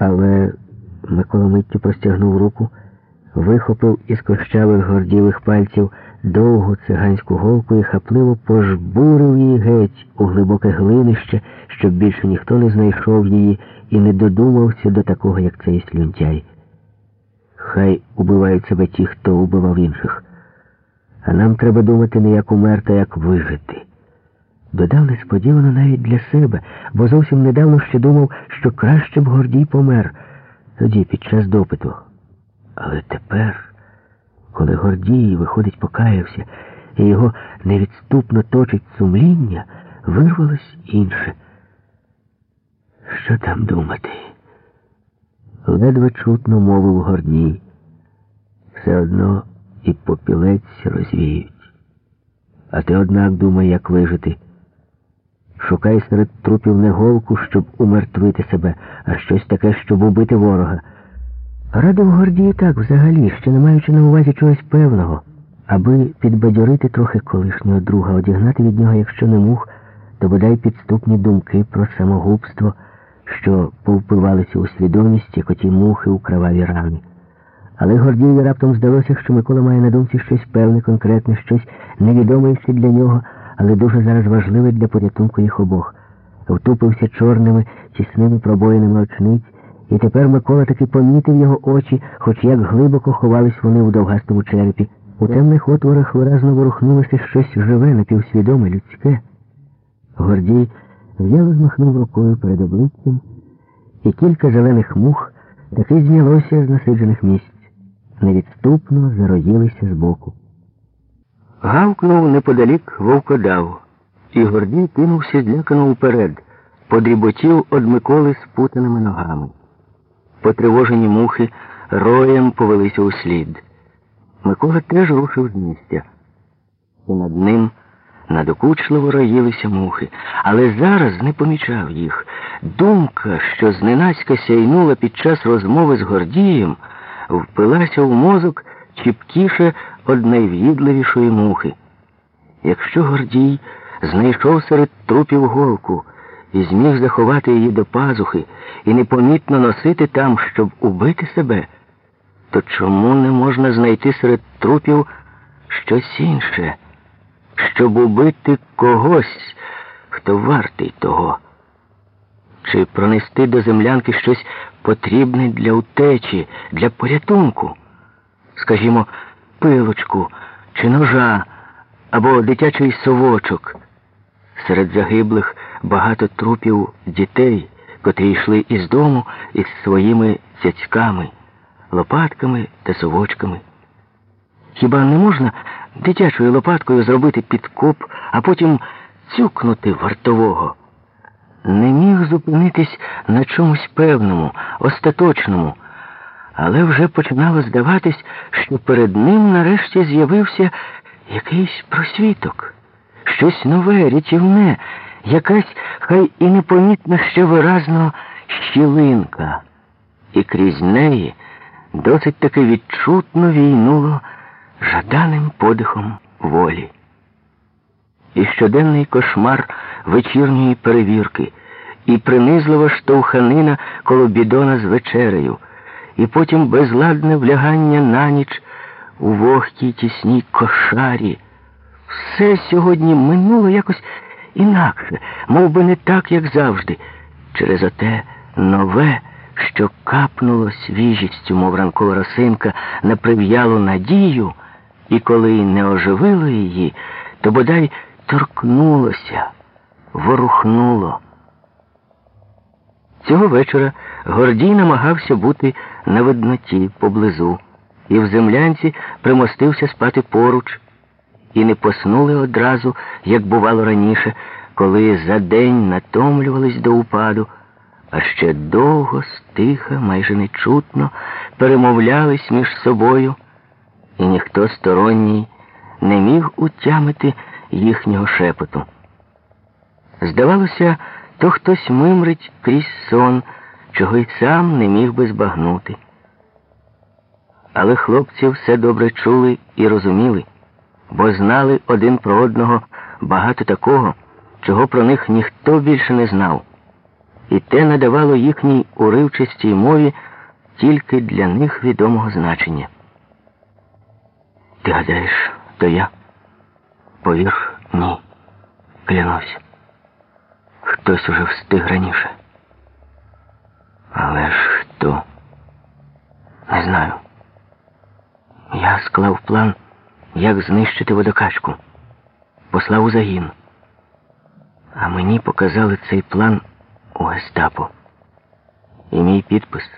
Але Микола миттю простягнув руку, вихопив із кощавих горділих пальців довгу циганську голку і хапливо пожбурив її геть у глибоке глинище, щоб більше ніхто не знайшов її і не додумався до такого, як цей слюнтяй. Хай убивають себе ті, хто убивав інших. А нам треба думати не як умерти, а як вижити. Додав несподівано навіть для себе, бо зовсім недавно ще думав, що краще б Гордій помер тоді під час допиту. Але тепер, коли Гордій, виходить, покаявся, і його невідступно точить сумління, вирвалось інше. Що там думати? Ледве чутно мовив Гордій. Все одно і попілець розвіють. А ти, однак, думай, як вижити. Шукай серед трупів не голку, щоб умертвити себе, а щось таке, щоб убити ворога. Радив Гордію так взагалі, ще не маючи на увазі чогось певного, аби підбадьорити трохи колишнього друга, одігнати від нього, якщо не мух, то бодай підступні думки про самогубство, що повпивалися у свідомість, як оті мухи у кроваві рани. Але Гордієві раптом здалося, що Микола має на думці щось певне, конкретне, щось невідоме ще для нього, але дуже зараз важливе для порятунку їх обох. Втупився чорними, тісними пробоїнами очниць, і тепер Микола таки помітив його очі, хоч як глибоко ховались вони у довгастому черепі. У темних отворах виразно ворухнулося щось живе, напівсвідоме, людське. Гордій в'яло змахнув рукою перед обличчям, і кілька зелених мух таки знялося з насиджених місць, невідступно зароїлися збоку. Гавкнув неподалік вовкодав, і Гордій кинувся злякано вперед, подріботів од Миколи спутаними ногами. Потривожені мухи роєм повелися у слід. Микола теж рушив з місця. І над ним надокучливо роїлися мухи, але зараз не помічав їх. Думка, що зненацька сяйнула під час розмови з Гордієм, впилася в мозок чіпкіше од найв'їдливішої мухи. Якщо Гордій знайшов серед трупів голку і зміг заховати її до пазухи і непомітно носити там, щоб убити себе, то чому не можна знайти серед трупів щось інше, щоб убити когось, хто вартий того? Чи пронести до землянки щось потрібне для утечі, для порятунку? Скажімо, пилочку чи ножа або дитячий совочок. Серед загиблих багато трупів дітей, котрі йшли із дому із своїми цяцьками, лопатками та совочками. Хіба не можна дитячою лопаткою зробити підкоп, а потім цюкнути вартового? Не міг зупинитись на чомусь певному, остаточному, але вже починало здаватись, що перед ним нарешті з'явився якийсь просвіток, щось нове, рятівне, якась хай і непомітна ще виразно щілинка, і крізь неї досить таки відчутно війнуло жаданим подихом волі. І щоденний кошмар вечірньої перевірки, і принизлива штовханина коло бідона з вечерею, і потім безладне влягання на ніч у вогкій тісній кошарі. Все сьогодні минуло якось інакше, мов би не так, як завжди, через оте нове, що капнуло свіжістю, мов ранкова росинка, на прив'ялу надію, і коли не оживило її, то бодай торкнулося, ворухнуло. Цього вечора Гордій намагався бути на видноті поблизу, і в землянці примостився спати поруч, і не поснули одразу, як бувало раніше, коли за день натомлювались до упаду, а ще довго, стиха, майже нечутно перемовлялись між собою, і ніхто сторонній не міг утямити їхнього шепоту. Здавалося, то хтось мимрить крізь сон, чого й сам не міг би збагнути. Але хлопці все добре чули і розуміли, бо знали один про одного багато такого, чого про них ніхто більше не знав. і те надавало їхній уривчастій мові тільки для них відомого значення. Ти гадаєш, то я? Повір, ні. Клянусь. Хтось уже встиг раніше. Але ж хто? Не знаю. Я склав план, як знищити водокачку. Послав у загін. А мені показали цей план у гестапо. І мій підпис.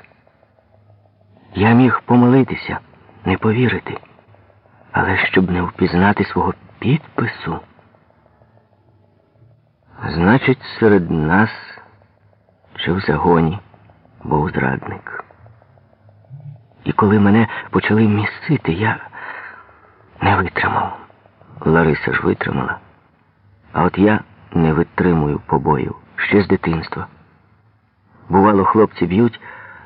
Я міг помилитися, не повірити. Але щоб не впізнати свого підпису. Значить, серед нас чи в загоні був зрадник. І коли мене почали місити, я не витримав. Лариса ж витримала. А от я не витримую побоїв ще з дитинства. Бувало, хлопці б'ють,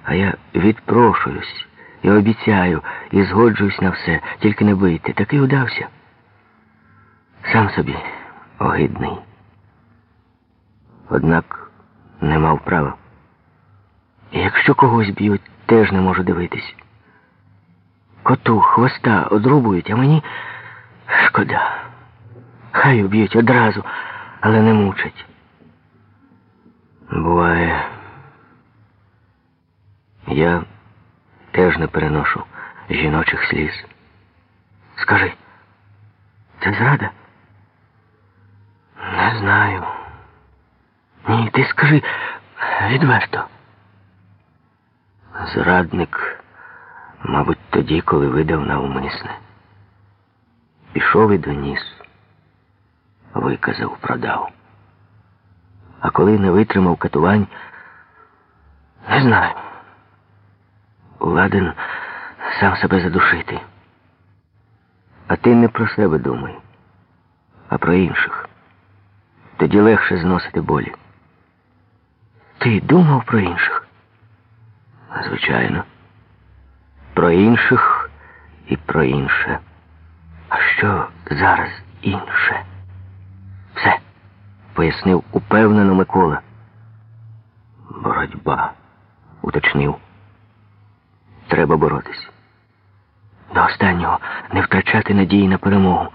а я відпрошуюсь і обіцяю, і згоджуюсь на все, тільки не бийте. Такий удався. Сам собі огидний. Однак не мав права. І якщо когось б'ють, теж не можу дивитись. Коту хвоста одрубують, а мені шкода. Хай уб'ють одразу, але не мучать. Буває, я теж не переношу жіночих сліз. Скажи, це зрада? Не знаю. Ні, ти скажи відверто. Зрадник, мабуть, тоді, коли видав навмисне. Пішов і доніс, виказав, продав. А коли не витримав катувань, не знаю. Ладен сам себе задушити. А ти не про себе думай, а про інших. Тоді легше зносити болі. Ти думав про інших? Звичайно. Про інших і про інше. А що зараз інше? Все, пояснив упевнено Микола. Боротьба, уточнив. Треба боротись. До останнього не втрачати надії на перемогу.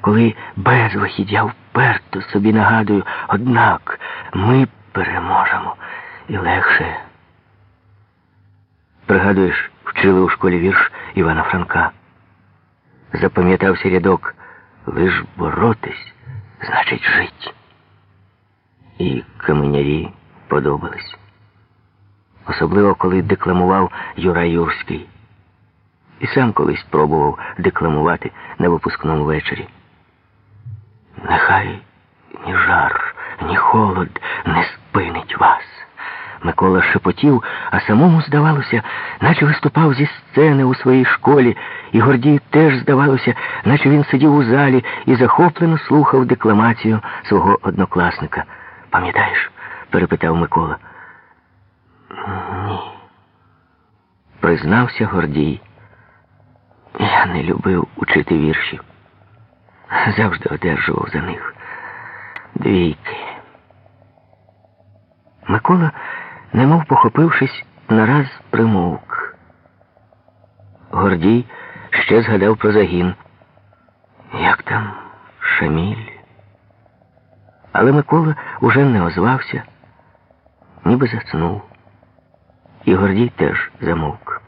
Коли безвихідь я вперто собі нагадую, однак ми переможемо і легше. Пригадуєш, вчили у школі вірш Івана Франка. Запам'ятався рядок лиш боротись, значить, жить. І каменярі подобались. Особливо, коли декламував Юра Юрський. І сам колись пробував декламувати на випускному вечорі. Нехай ні жар, ні холод не спинить вас. Микола шепотів, а самому здавалося, наче виступав зі сцени у своїй школі, і Гордію теж здавалося, наче він сидів у залі і захоплено слухав декламацію свого однокласника. Пам'ятаєш? перепитав Микола. Ні. Признався Гордій. Я не любив учити вірші. Завжди одержував за них двійки. Микола, немов похопившись, нараз примовк. Гордій ще згадав про загін. Як там Шаміль? Але Микола уже не озвався, ніби заснув. І Гордій теж замовк.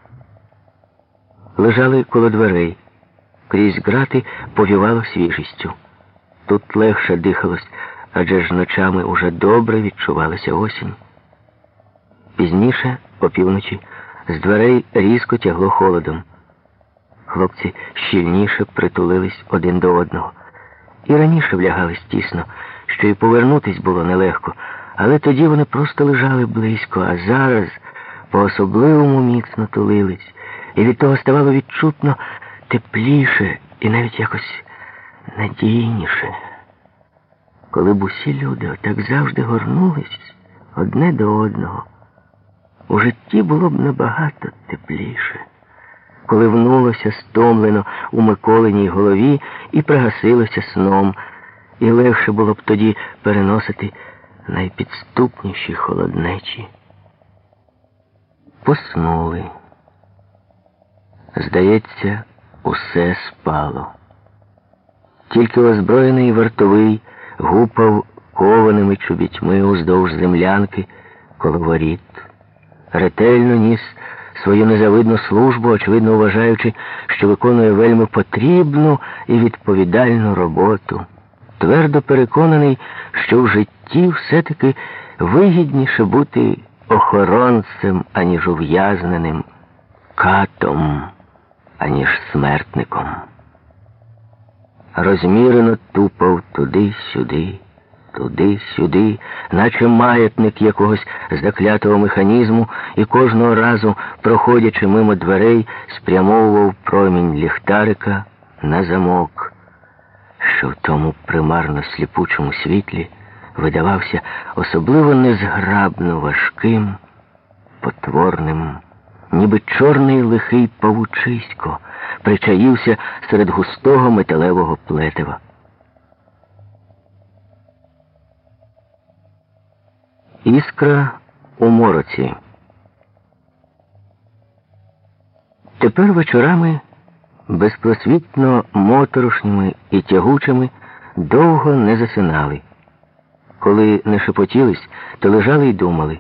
Лежали коло дверей. Крізь грати повівало свіжістю. Тут легше дихалось, адже ж ночами уже добре відчувалася осінь. Пізніше, опівночі, з дверей різко тягло холодом. Хлопці щільніше притулились один до одного. І раніше влягались тісно, що й повернутись було нелегко, але тоді вони просто лежали близько, а зараз по-особливому міцно тулились, і від того ставало відчутно тепліше і навіть якось надійніше. Коли б усі люди отак завжди горнулись одне до одного, у житті було б набагато тепліше, коли внулося стомлено у Миколиній голові і пригасилося сном, і легше було б тоді переносити найпідступніші холоднечі. Поснули. Здається, усе спало. Тільки озброєний вартовий гупав кованими чобітьми уздовж землянки коло воріт. Ретельно ніс свою незавидну службу, очевидно вважаючи, що виконує вельми потрібну і відповідальну роботу. Твердо переконаний, що в житті все-таки вигідніше бути охоронцем, аніж ув'язненим, катом, аніж смертником. Розмірено тупав туди-сюди, туди-сюди, наче маятник якогось заклятого механізму, і кожного разу, проходячи мимо дверей, спрямовував промінь ліхтарика на замок, що в тому примарно сліпучому світлі видавався особливо незграбно важким, потворним, ніби чорний лихий павучисько причаївся серед густого металевого плетева. Іскра у мороці. Тепер вечорами безпросвітно моторошними і тягучими довго не засинали. Коли не шепотілись, то лежали й думали,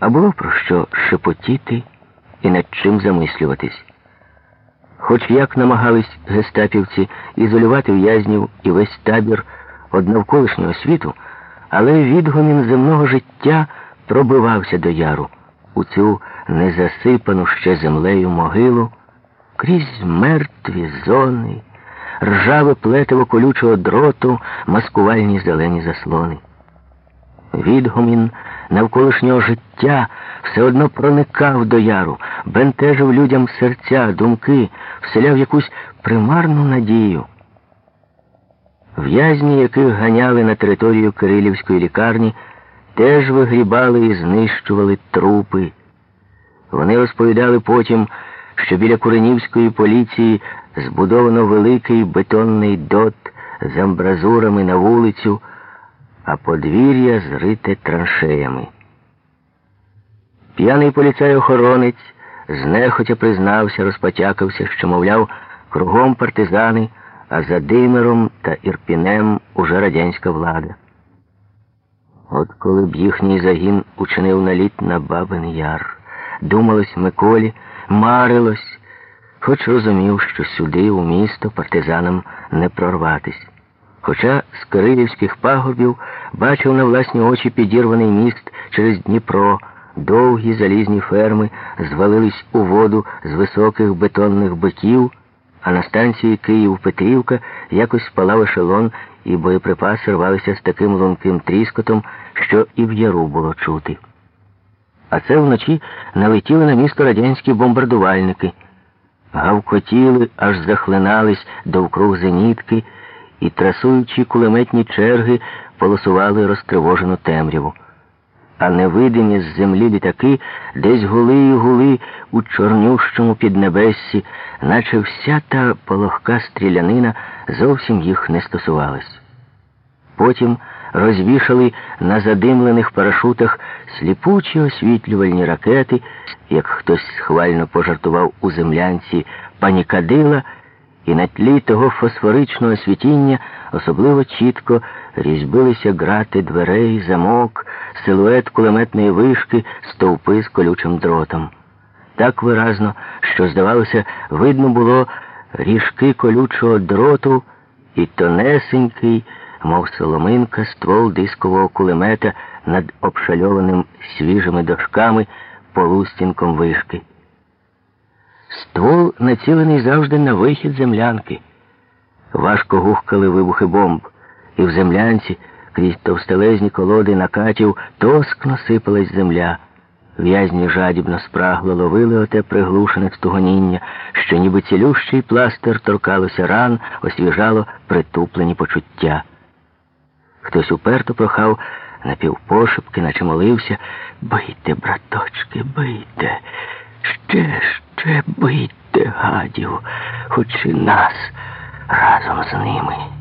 а було про що шепотіти і над чим замислюватись. Хоч як намагались гестапівці ізолювати в'язнів і весь табір од навколишнього світу, але відгомін земного життя пробивався до яру у цю незасипану ще землею могилу крізь мертві зони, ржаве плетиво колючого дроту, маскувальні зелені заслони. Відгомін навколишнього життя все одно проникав до яру, бентежив людям серця, думки, вселяв якусь примарну надію. В'язні, яких ганяли на територію Кирилівської лікарні, теж вигрібали і знищували трупи. Вони розповідали потім, що біля Куренівської поліції збудовано великий бетонний дот з амбразурами на вулицю а подвір'я зрите траншеями. П'яний поліцай-охоронець знехотя признався, розпотякався, що, мовляв, кругом партизани, а за Димиром та Ірпінем уже радянська влада. От коли б їхній загін учинив наліт на Бабин Яр, думалось Миколі, марилось, хоч розумів, що сюди, у місто, партизанам не прорватись. Хоча з Кирилівських пагорбів бачив на власні очі підірваний міст через Дніпро, довгі залізні ферми звалились у воду з високих бетонних биків, а на станції Київ-Петрівка якось спалав ешелон, і боєприпаси рвалися з таким лунким тріскотом, що і в яру було чути. А це вночі налетіли на місто радянські бомбардувальники, гавкотіли, аж захлинались довкруг зенітки і, трасуючи кулеметні черги, полосували розтривожену темряву. А невидимі з землі літаки десь гули і гули у чорнющому піднебессі, наче вся та полохка стрілянина зовсім їх не стосувалась. Потім розвішали на задимлених парашутах сліпучі освітлювальні ракети, як хтось схвально пожартував у землянці панікадила і на тлі того фосфоричного світіння особливо чітко різьбилися грати дверей, замок, силует кулеметної вишки, стовпи з колючим дротом. Так виразно, що, здавалося, видно було ріжки колючого дроту і тонесенький, мов соломинка, ствол дискового кулемета над обшальованим свіжими дошками полустінком вишки. Ствол націлений завжди на вихід землянки. Важко гухкали вибухи бомб, і в землянці крізь товстелезні колоди накатів тоскно сипалась земля. В'язні жадібно спрагло ловили оте приглушене стугоніння, що ніби цілющий пластир торкалося ран, освіжало притуплені почуття. Хтось уперто прохав напівпошепки, наче молився Бийте, браточки, бийте. Ще, ще бийте, гадів, хоч і нас разом з ними.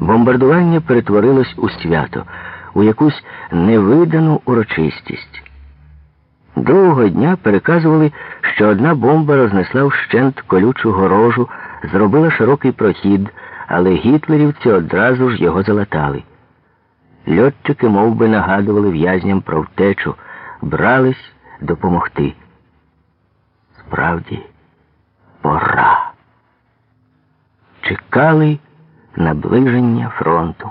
Бомбардування перетворилось у свято. у якусь невидану урочистість. Другого дня переказували, що одна бомба рознесла вщент колючу горожу, зробила широкий прохід, але гітлерівці одразу ж його залатали. Льотчики мов би, нагадували в'язням про втечу, брались допомогти. Справді, пора. Чекали наближення фронту.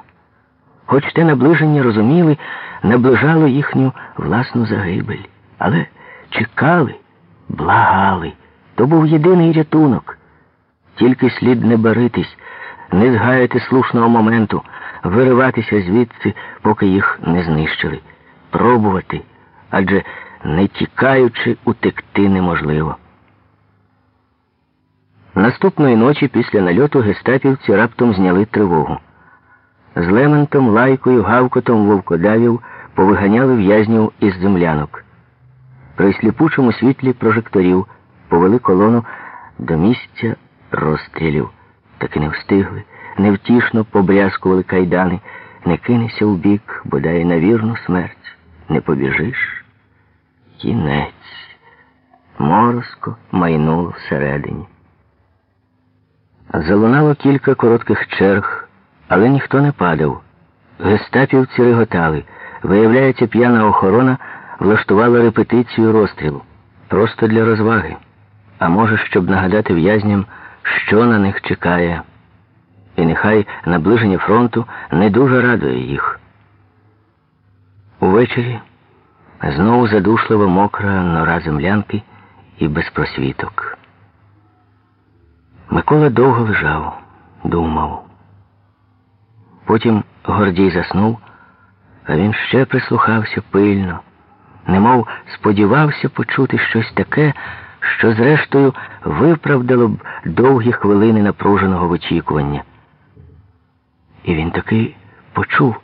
Хоч те наближення розуміли, наближало їхню власну загибель. Але чекали, благали. То був єдиний рятунок. Тільки слід не баритись, не згаяти слушного моменту, вириватися звідси, поки їх не знищили. Пробувати, адже не тікаючи, утекти неможливо. Наступної ночі після нальоту гестапівці раптом зняли тривогу. З лементом, лайкою, гавкотом вовкодавів повиганяли в'язнів із землянок. При сліпучому світлі прожекторів повели колону до місця розстрілів. Таки не встигли, невтішно побрязкували кайдани, не кинешся в бік, бодай на вірну смерть, не побіжиш. Кінець. Морозко майнуло всередині. Залунало кілька коротких черг, але ніхто не падав. Гестапівці реготали. Виявляється, п'яна охорона влаштувала репетицію розстрілу. Просто для розваги. А може, щоб нагадати в'язням, що на них чекає. І нехай наближення фронту не дуже радує їх. Увечері знову задушлива мокра нора землянки і без просвіток. Микола довго лежав, думав. Потім Гордій заснув, а він ще прислухався пильно, немов сподівався почути щось таке, що, зрештою, виправдало б довгі хвилини напруженого вичікування. І він таки почув.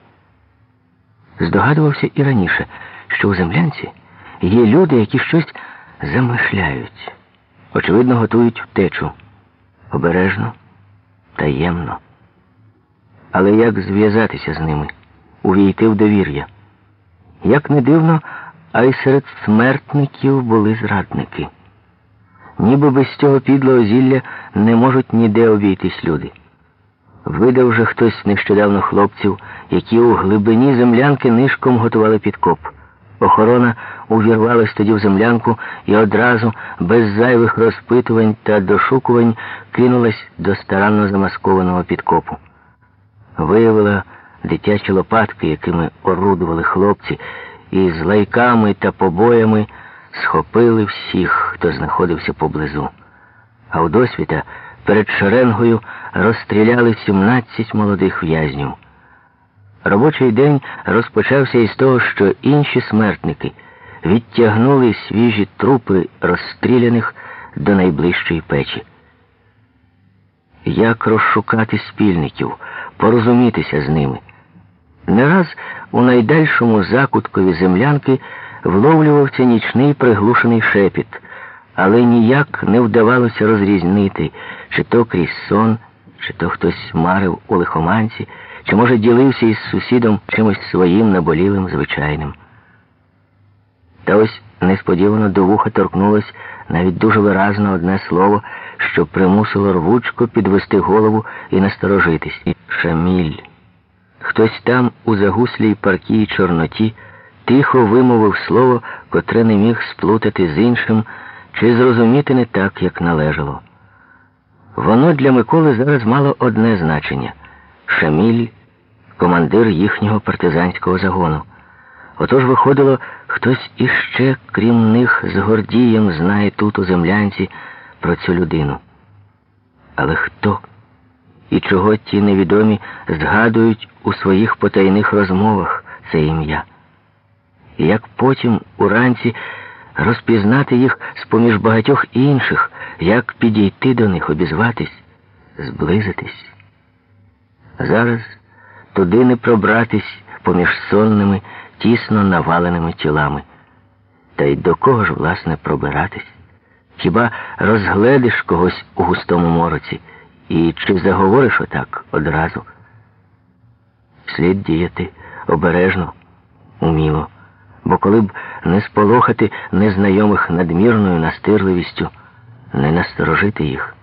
Здогадувався і раніше, що у землянці є люди, які щось замишляють, очевидно, готують втечу обережно, таємно. Але як зв'язатися з ними, увійти в довір'я? Як не дивно, а й серед смертників були зрадники. Ніби без цього підлого зілля не можуть ніде обійтись люди. Видав же хтось нещодавно хлопців, які у глибині землянки нишком готували підкоп. Охорона увірвалась тоді в землянку і одразу, без зайвих розпитувань та дошукувань, кинулась до старанно замаскованого підкопу. Виявила дитячі лопатки, якими орудували хлопці, і з лайками та побоями схопили всіх, хто знаходився поблизу. А у досвіта перед шеренгою розстріляли 17 молодих в'язнів. Робочий день розпочався із того, що інші смертники відтягнули свіжі трупи розстріляних до найближчої печі. Як розшукати спільників, порозумітися з ними? Не раз у найдальшому закуткові землянки вловлювався нічний приглушений шепіт, але ніяк не вдавалося розрізнити, чи то крізь сон, чи то хтось марив у лихоманці чи, може, ділився із сусідом чимось своїм наболілим звичайним. Та ось несподівано до вуха торкнулось навіть дуже виразно одне слово, що примусило рвучко підвести голову і насторожитись. Шаміль. Хтось там, у загуслій паркій Чорноті, тихо вимовив слово, котре не міг сплутати з іншим, чи зрозуміти не так, як належало. Воно для Миколи зараз мало одне значення. Шаміль командир їхнього партизанського загону. Отож, виходило, хтось іще, крім них, з Гордієм знає тут у землянці про цю людину. Але хто? І чого ті невідомі згадують у своїх потайних розмовах це ім'я? І як потім уранці розпізнати їх з-поміж багатьох інших, як підійти до них, обізватись, зблизитись? Зараз туди не пробратись поміж сонними, тісно наваленими тілами. Та й до кого ж, власне, пробиратись? Хіба розгледиш когось у густому мороці і чи заговориш отак одразу? Слід діяти обережно, уміло. Бо коли б не сполохати незнайомих надмірною настирливістю, не насторожити їх,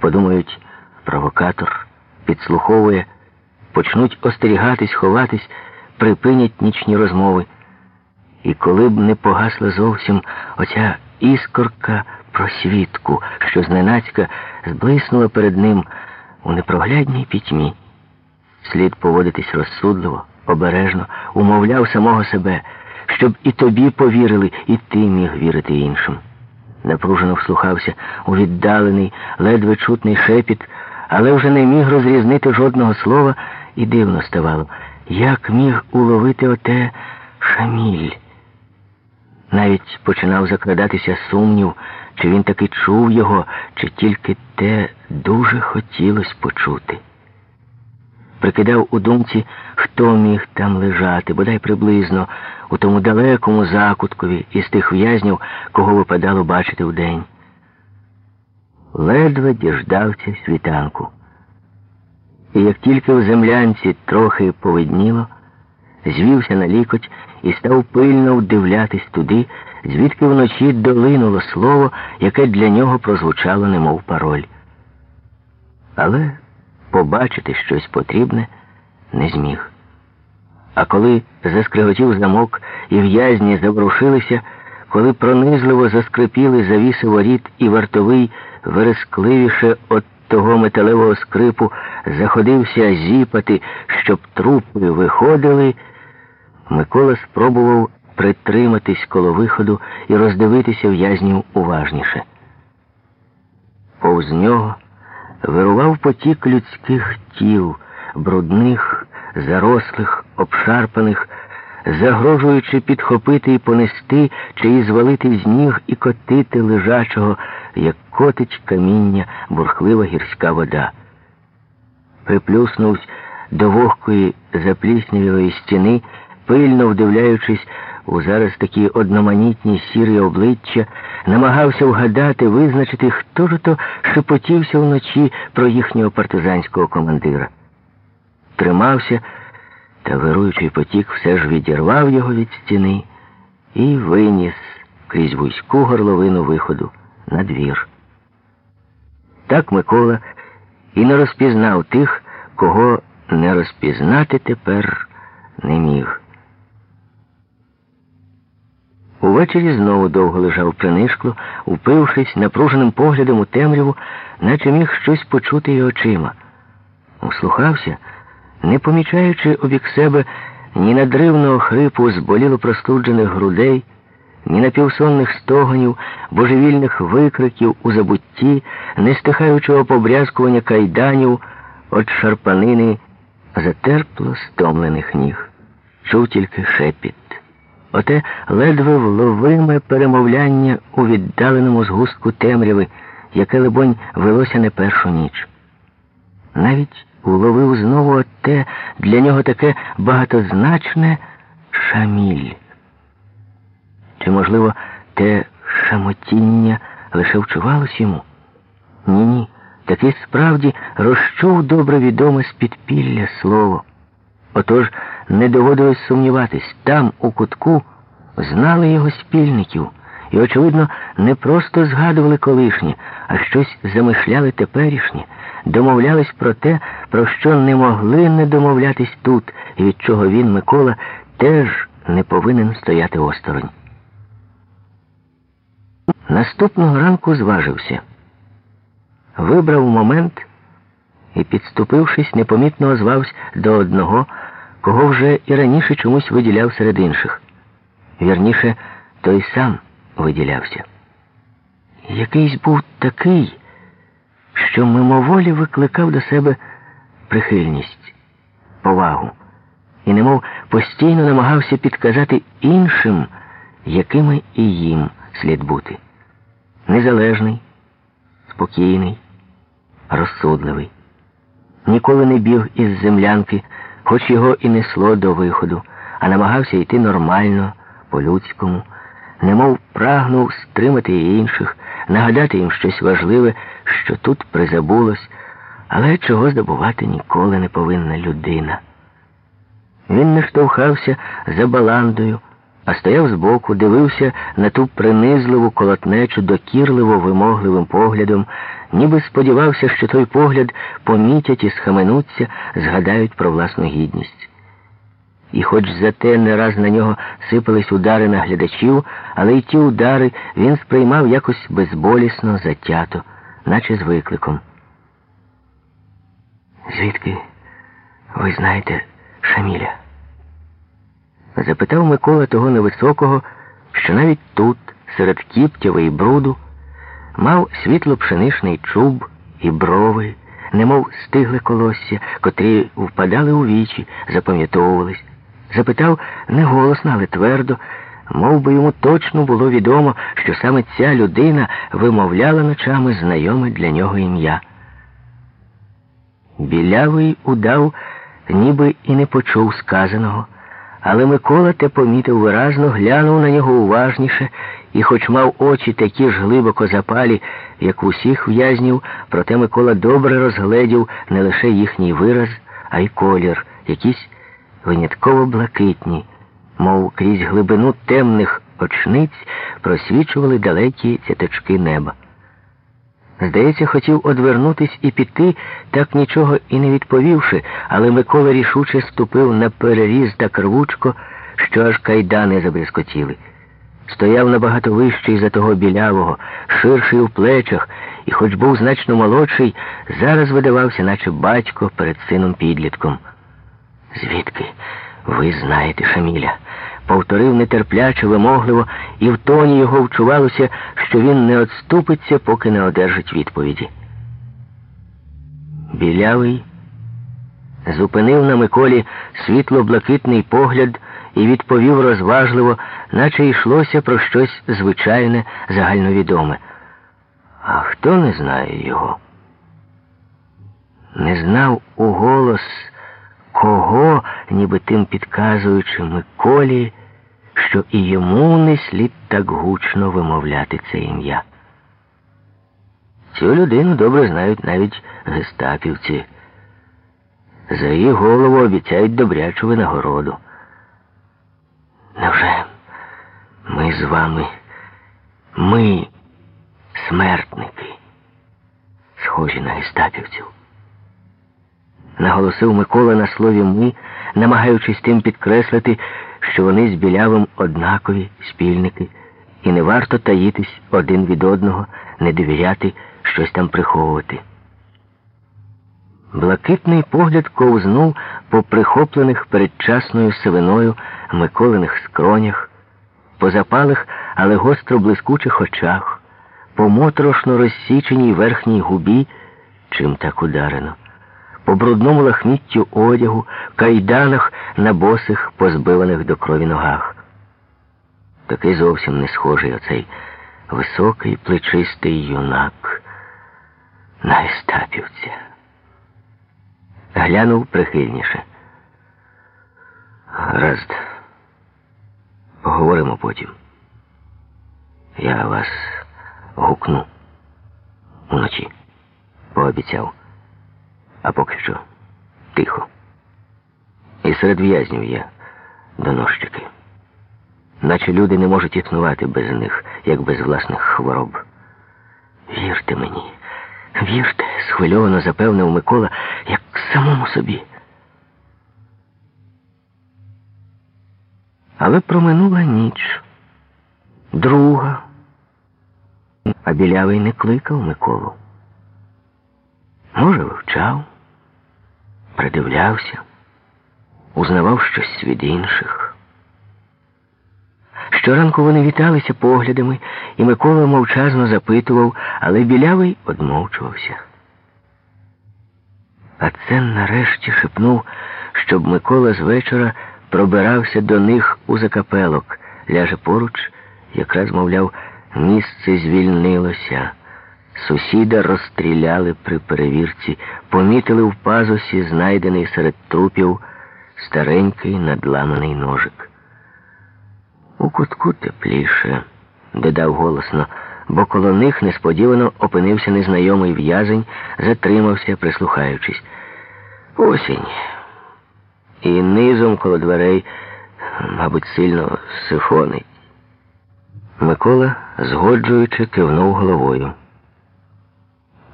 подумають, провокатор підслуховує, почнуть остерігатись, ховатись, припинять нічні розмови. І коли б не погасла зовсім оця іскорка просвітку, що зненацька зблиснула перед ним у непроглядній пітьмі, слід поводитись розсудливо, обережно, умовляв самого себе, щоб і тобі повірили, і ти міг вірити іншим. Напружено вслухався у віддалений, ледве чутний шепіт, але вже не міг розрізнити жодного слова, і дивно ставало, як міг уловити оте шаміль. Навіть починав закрадатися сумнів, чи він таки чув його, чи тільки те дуже хотілося почути. Прикидав у думці, хто міг там лежати, бодай приблизно, у тому далекому закуткові із тих в'язнів, кого випадало бачити вдень. Ледве діждався світанку. І як тільки в землянці трохи повидніло, звівся на лікоть і став пильно вдивлятись туди, звідки вночі долинуло слово, яке для нього прозвучало, немов пароль. Але побачити щось потрібне не зміг. А коли заскриготів замок і в'язні заворушилися, коли пронизливо заскрипіли завіси воріт і вартовий верескливіше от того металевого скрипу заходився зіпати, щоб трупи виходили, Микола спробував притриматись коло виходу і роздивитися в'язнів уважніше. Повз нього вирував потік людських тіл, брудних, зарослих, обшарпаних, загрожуючи підхопити і понести, чи і звалити з ніг і котити лежачого, як котить каміння бурхлива гірська вода. Приплюснувся до вогкої запліснявілої стіни, пильно вдивляючись у зараз такі одноманітні сірі обличчя, намагався вгадати, визначити, хто ж то шепотівся вночі про їхнього партизанського командира. Тримався, та вируючий потік все ж відірвав його від стіни і виніс крізь вузьку горловину виходу на двір. Так Микола і не розпізнав тих, кого не розпізнати тепер не міг. Увечері знову довго лежав принишкло, упившись напруженим поглядом у темряву, наче міг щось почути й очима. Услухався, не помічаючи обік себе ні надривного хрипу зболіло простуджених грудей, ні напівсонних стогонів, божевільних викриків у забутті, не стихаючого побрязкування кайданів від шарпанини затерпло стомлених ніг. Чув тільки шепіт. Оте ледве вловиме перемовляння у віддаленому згустку темряви, яке, либонь, велося не першу ніч. Навіть уловив знову те для нього таке багатозначне шаміль. Чи, можливо, те шамотіння лише вчувалось йому? Ні, ні. Таки справді розчув добре відоме з підпілля слово. Отож не доводилось сумніватись, там, у кутку, знали його спільників і, очевидно, не просто згадували колишнє, а щось замишляли теперішнє, домовлялись про те, про що не могли не домовлятись тут, і від чого він, Микола, теж не повинен стояти осторонь. Наступного ранку зважився, вибрав момент і, підступившись, непомітно озвався до одного, кого вже і раніше чомусь виділяв серед інших. Вірніше, той сам виділявся. Якийсь був такий, що мимоволі викликав до себе прихильність, повагу і, немов постійно намагався підказати іншим, якими і їм слід бути. Незалежний, спокійний, розсудливий. Ніколи не біг із землянки, хоч його і несло до виходу, а намагався йти нормально, по-людському, немов прагнув стримати інших, нагадати їм щось важливе, що тут призабулось, але чого здобувати ніколи не повинна людина. Він не штовхався за баландою, а стояв збоку, дивився на ту принизливу колотнечу докірливо вимогливим поглядом, ніби сподівався, що той погляд помітять і схаменуться, згадають про власну гідність. І хоч зате не раз на нього сипались удари наглядачів, але й ті удари він сприймав якось безболісно, затято, наче з викликом. Звідки ви знаєте Шаміля? Запитав Микола того невисокого, що навіть тут, серед кіптяви і бруду, мав світло-пшеничний чуб і брови, немов стигле колосся, котрі впадали у вічі, запам'ятовувались. Запитав не голосно, але твердо, мов би йому точно було відомо, що саме ця людина вимовляла ночами знайоме для нього ім'я. Білявий удав, ніби і не почув сказаного, але Микола те помітив виразно, глянув на нього уважніше і, хоч мав очі такі ж глибоко запалі, як усіх в'язнів, проте Микола добре розгледів не лише їхній вираз, а й колір, якісь винятково блакитні, мов крізь глибину темних очниць просвічували далекі цяточки неба. Здається, хотів одвернутись і піти, так нічого і не відповівши, але Микола рішуче ступив на переріз так рвучко, що аж кайдани забрискотіли. Стояв набагато вищий за того білявого, ширший у плечах, і, хоч був значно молодший, зараз видавався, наче батько перед сином підлітком. Звідки ви знаєте Шаміля? Повторив нетерпляче, вимогливо, і в тоні його вчувалося, що він не отступиться, поки не одержить відповіді. Білявий зупинив на Миколі світло-блакитний погляд і відповів розважливо, наче йшлося про щось звичайне, загальновідоме. А хто не знає його? Не знав у голос кого, ніби тим підказуючи Миколі, що і йому не слід так гучно вимовляти це ім'я. Цю людину добре знають навіть гестапівці. За її голову обіцяють добрячу винагороду. Невже ми з вами, ми, смертники, схожі на гестапівців? наголосив Микола на слові ми, намагаючись тим підкреслити, що вони з білявим однакові спільники, і не варто таїтись один від одного, не довіряти, щось там приховувати. Блакитний погляд ковзнув по прихоплених передчасною сивиною Миколиних скронях, по запалих, але гостро блискучих очах, по моторошно розсіченій верхній губі, чим так ударено по брудному лахміттю одягу, кайданах на босих, позбиваних до крові ногах. Такий зовсім не схожий оцей високий плечистий юнак на Естапівця. Глянув прихильніше. Гаразд, поговоримо потім. Я вас гукну уночі, пообіцяв. А поки що тихо. І серед в'язнів є доносчики. Наче люди не можуть існувати без них, як без власних хвороб. Вірте мені, вірте, схвильовано запевнив Микола, як самому собі. Але проминула ніч. Друга. А білявий не кликав Миколу. Може, вивчав, придивлявся, узнавав щось від інших. Щоранку вони віталися поглядами, і Микола мовчазно запитував, але білявий одмовчувався. А це нарешті шепнув, щоб Микола з вечора пробирався до них у закапелок, ляже поруч, якраз, мовляв, місце звільнилося. Сусіда розстріляли при перевірці, помітили в пазусі, знайдений серед трупів, старенький надламаний ножик. У кутку тепліше, додав голосно, бо коло них несподівано опинився незнайомий в'язень, затримався, прислухаючись. Осінь. і низом коло дверей, мабуть, сильно сифонить. Микола, згоджуючи, кивнув головою.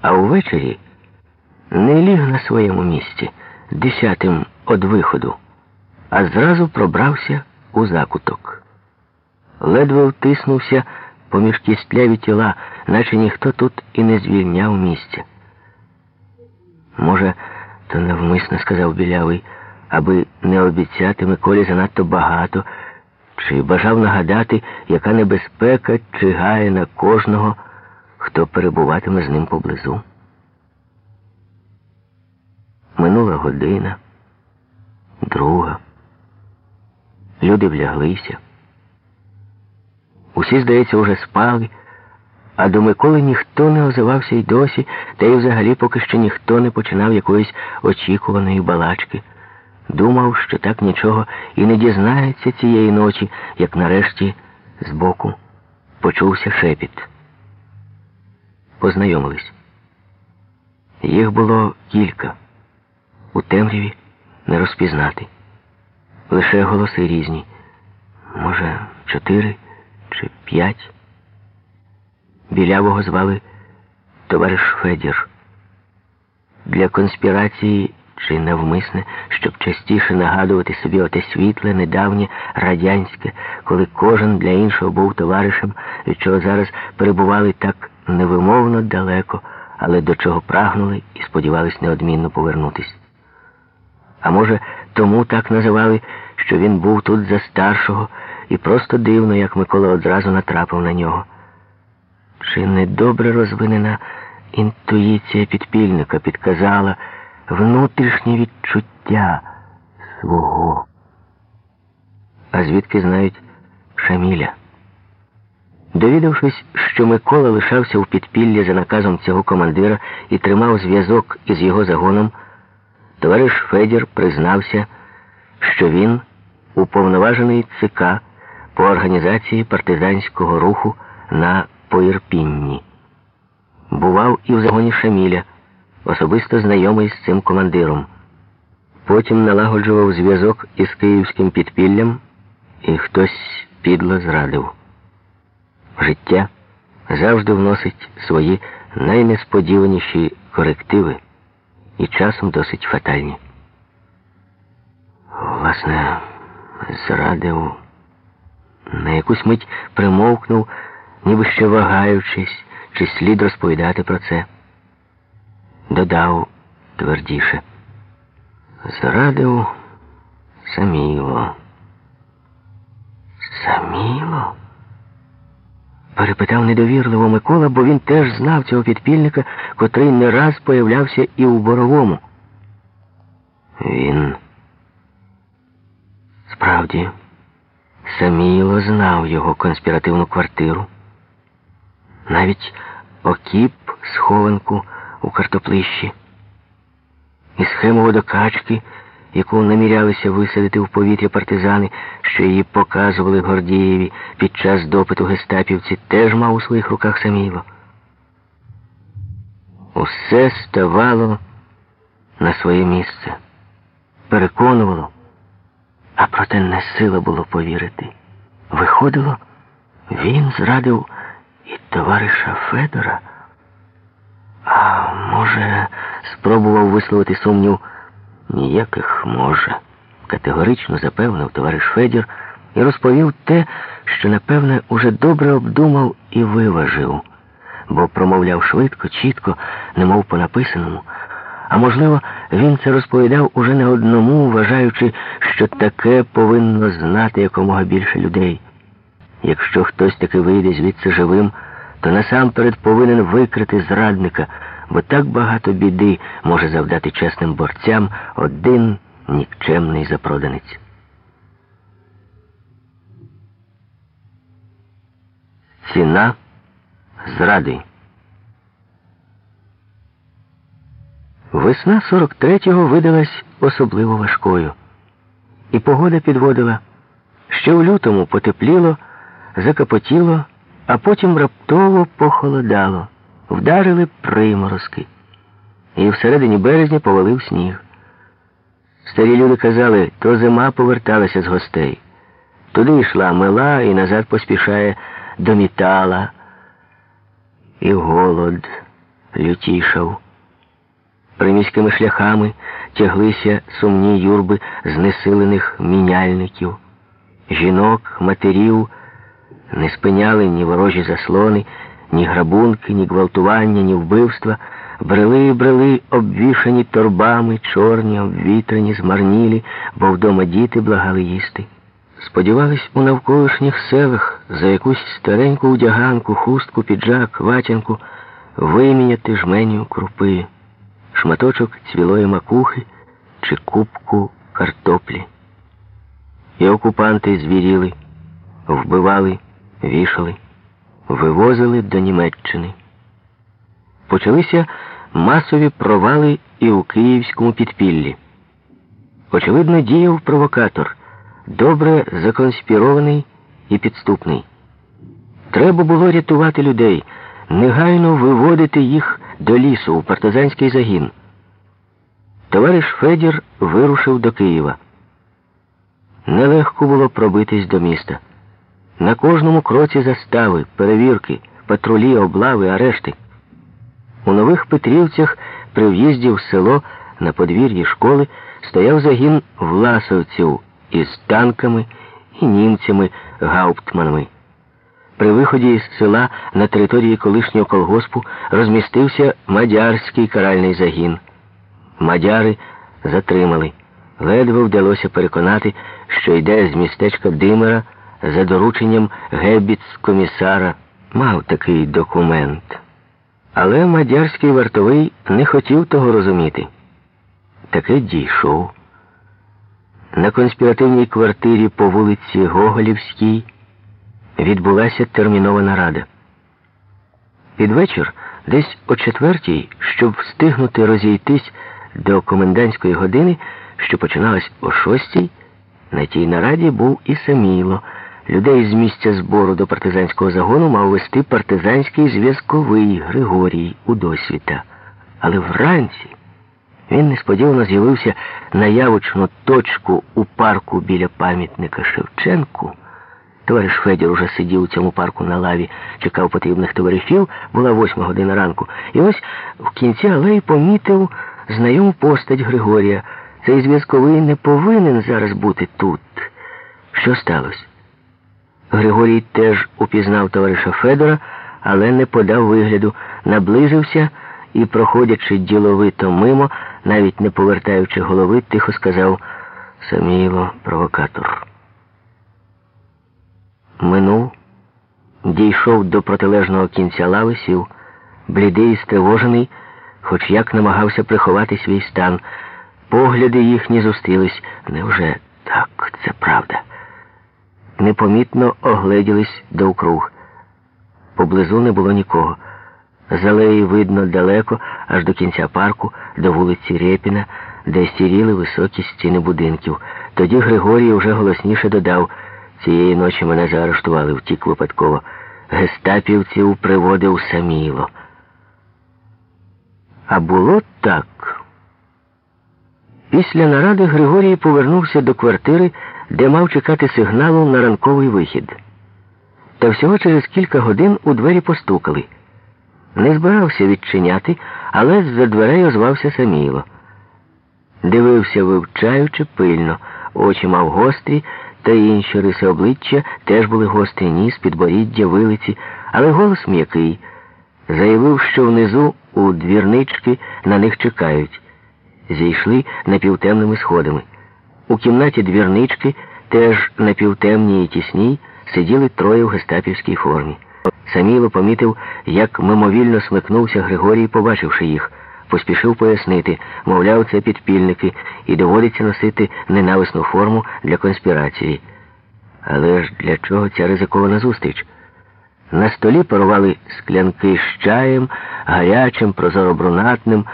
А увечері не ліг на своєму місці десятим од виходу, а зразу пробрався у закуток. Ледве втиснувся поміж кістляві тіла, наче ніхто тут і не звільняв місця. Може, то навмисно сказав білявий, аби не обіцяти Миколі занадто багато, чи бажав нагадати, яка небезпека чигає на кожного, хто перебуватиме з ним поблизу. Минула година, друга. Люди вляглися. Усі, здається, уже спали, а до Миколи ніхто не озивався й досі, та й взагалі поки що ніхто не починав якоїсь очікуваної балачки. Думав, що так нічого і не дізнається цієї ночі, як нарешті збоку почувся шепіт. Познайомились. Їх було кілька. У темряві не розпізнати. Лише голоси різні. Може, чотири чи п'ять. Білявого звали товариш Федір. Для конспірації чи навмисне, щоб частіше нагадувати собі оте світле, недавнє, радянське, коли кожен для іншого був товаришем, від чого зараз перебували так невимовно далеко, але до чого прагнули і сподівались неодмінно повернутись. А може, тому так називали, що він був тут за старшого, і просто дивно, як Микола одразу натрапив на нього. Чи недобре розвинена інтуїція підпільника підказала внутрішнє відчуття свого? А звідки знають Шаміля? Довідавшись, що Микола лишався у підпіллі за наказом цього командира і тримав зв'язок із його загоном, товариш Федір признався, що він уповноважений ЦК по організації партизанського руху на Поірпінні. Бував і в загоні Шаміля, особисто знайомий з цим командиром. Потім налагоджував зв'язок із київським підпіллям, і хтось підло зрадив. Життя завжди вносить свої найнесподіваніші корективи і часом досить фатальні. Власне, зрадив, на якусь мить примовкнув, ніби ще вагаючись, чи слід розповідати про це. Додав твердіше. Зрадив саміло. Саміло? Перепитав недовірливо Микола, бо він теж знав цього підпільника, котрий не раз появлявся і у боровому. Він справді саміло знав його конспіративну квартиру. Навіть окіп, схованку у картоплищі, і схему водокачки, яку намірялися висадити в повітря партизани, що її показували Гордієві під час допиту гестапівці, теж мав у своїх руках Саміло. Усе ставало на своє місце, переконувало, а проте не сила було повірити. Виходило, він зрадив і товариша Федора. А може, спробував висловити сумнів ніяких може. Категорично запевнив товариш Федір і розповів те, що, напевне, уже добре обдумав і виважив, бо промовляв швидко, чітко, немов по написаному. А можливо, він це розповідав уже не одному, вважаючи, що таке повинно знати якомога більше людей. Якщо хтось таки вийде звідси живим, то насамперед повинен викрити зрадника, бо так багато біди може завдати чесним борцям один нікчемний запроданець. Ціна зради. Весна 43-го видалась особливо важкою, і погода підводила. Ще в лютому потепліло, закапотіло, а потім раптово похолодало, вдарили приморозки, і всередині березня повалив сніг. Старі люди казали, то зима поверталася з гостей. Туди йшла мила і назад поспішає до мітала. І голод лютішав. Приміськими шляхами тяглися сумні юрби знесилених міняльників. Жінок, матерів не спиняли ні ворожі заслони, ні грабунки, ні гвалтування, ні вбивства. Брели і брели, обвішані торбами, чорні, обвітрені, змарнілі, бо вдома діти благали їсти. Сподівались у навколишніх селах за якусь стареньку удяганку, хустку, піджак, ватянку виміняти жменю крупи, шматочок цвілої макухи чи кубку картоплі. І окупанти звіріли, вбивали, вішали, вивозили до Німеччини. Почалися масові провали і у київському підпіллі. Очевидно, діяв провокатор, добре законспірований і підступний. Треба було рятувати людей, негайно виводити їх до лісу у партизанський загін. Товариш Федір вирушив до Києва. Нелегко було пробитись до міста. На кожному кроці застави, перевірки, патрулі, облави, арешти. У нових Петрівцях при в'їзді в село на подвір'ї школи стояв загін власовців із танками і німцями гауптманами. При виході із села на території колишнього колгоспу розмістився мадярський каральний загін. Мадяри затримали. Ледве вдалося переконати, що йде з містечка Димера за дорученням гебіц-комісара. Мав такий документ. Але мадярський вартовий не хотів того розуміти. Таки дійшов. На конспіративній квартирі по вулиці Гоголівській відбулася термінова нарада. Під вечір, десь о четвертій, щоб встигнути розійтись до комендантської години, що починалась о шостій, на тій нараді був і Саміло. Людей з місця збору до партизанського загону мав вести партизанський зв'язковий Григорій у досвіта. Але вранці він несподівано з'явився на явочну точку у парку біля пам'ятника Шевченку. Товариш Федір уже сидів у цьому парку на лаві, чекав потрібних товаришів, була восьма година ранку. І ось в кінці алеї помітив знайому постать Григорія. Цей зв'язковий не повинен зараз бути тут. Що сталося? Григорій теж упізнав товариша Федора, але не подав вигляду, наблизився і, проходячи діловито мимо, навіть не повертаючи голови, тихо сказав Саміло, провокатор. Минув, дійшов до протилежного кінця лави, сів, блідий і стривожений, хоч як намагався приховати свій стан. Погляди їхні зустрілись. Невже так, це правда? Непомітно огледілись довкруг. Поблизу не було нікого. З алеї видно далеко, аж до кінця парку, до вулиці Рєпіна, де стіріли високі стіни будинків. Тоді Григорій вже голосніше додав, цієї ночі мене заарештували, втік випадково. Гестапівців приводив саміло. А було так. Після наради Григорій повернувся до квартири, де мав чекати сигналу на ранковий вихід. Та всього через кілька годин у двері постукали. Не збирався відчиняти, але з-за дверей озвався Саміло. Дивився, вивчаючи пильно, очі мав гострі, та інші риси обличчя теж були гострі ніс, підборіддя, вилиці, але голос м'який. Заявив, що внизу у двірнички на них чекають. Зійшли напівтемними сходами. У кімнаті двірнички, теж напівтемній і тісній, сиділи троє в гестапівській формі. Саміло помітив, як мимовільно смикнувся Григорій, побачивши їх. Поспішив пояснити, мовляв, це підпільники, і доводиться носити ненависну форму для конспірації. Але ж для чого ця ризикована зустріч? На столі парували склянки з чаєм, гарячим, прозоробрунатним,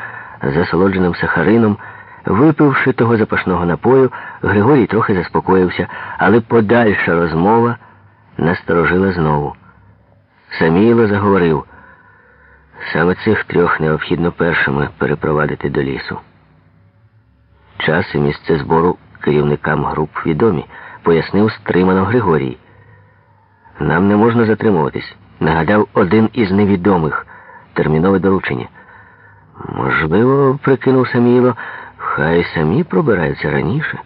засолодженим сахарином. Випивши того запашного напою, Григорій трохи заспокоївся, але подальша розмова насторожила знову. Саміло заговорив. Саме цих трьох необхідно першими перепровадити до лісу. Час і місце збору керівникам груп відомі, пояснив стримано Григорій. Нам не можна затримуватись, нагадав один із невідомих термінове доручення. Можливо, прикинув Саміло, хай самі пробираються раніше.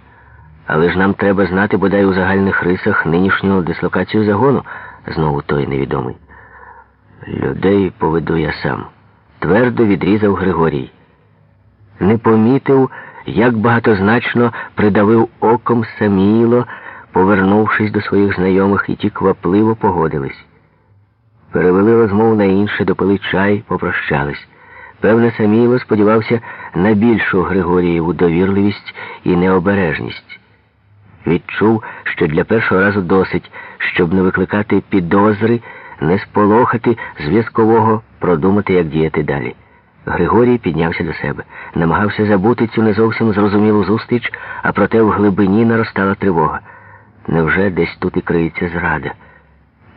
Але ж нам треба знати, бодай у загальних рисах нинішню дислокацію загону, знову той невідомий. Людей поведу я сам, твердо відрізав Григорій. Не помітив, як багатозначно придавив оком Саміло, повернувшись до своїх знайомих, і ті квапливо погодились. Перевели розмову на інше, допили чай, попрощались. Певне, Саміло сподівався на більшу Григорієву довірливість і необережність. Відчув, що для першого разу досить, щоб не викликати підозри, не сполохати зв'язкового, продумати, як діяти далі. Григорій піднявся до себе, намагався забути цю не зовсім зрозумілу зустріч, а проте в глибині наростала тривога. Невже десь тут і криється зрада?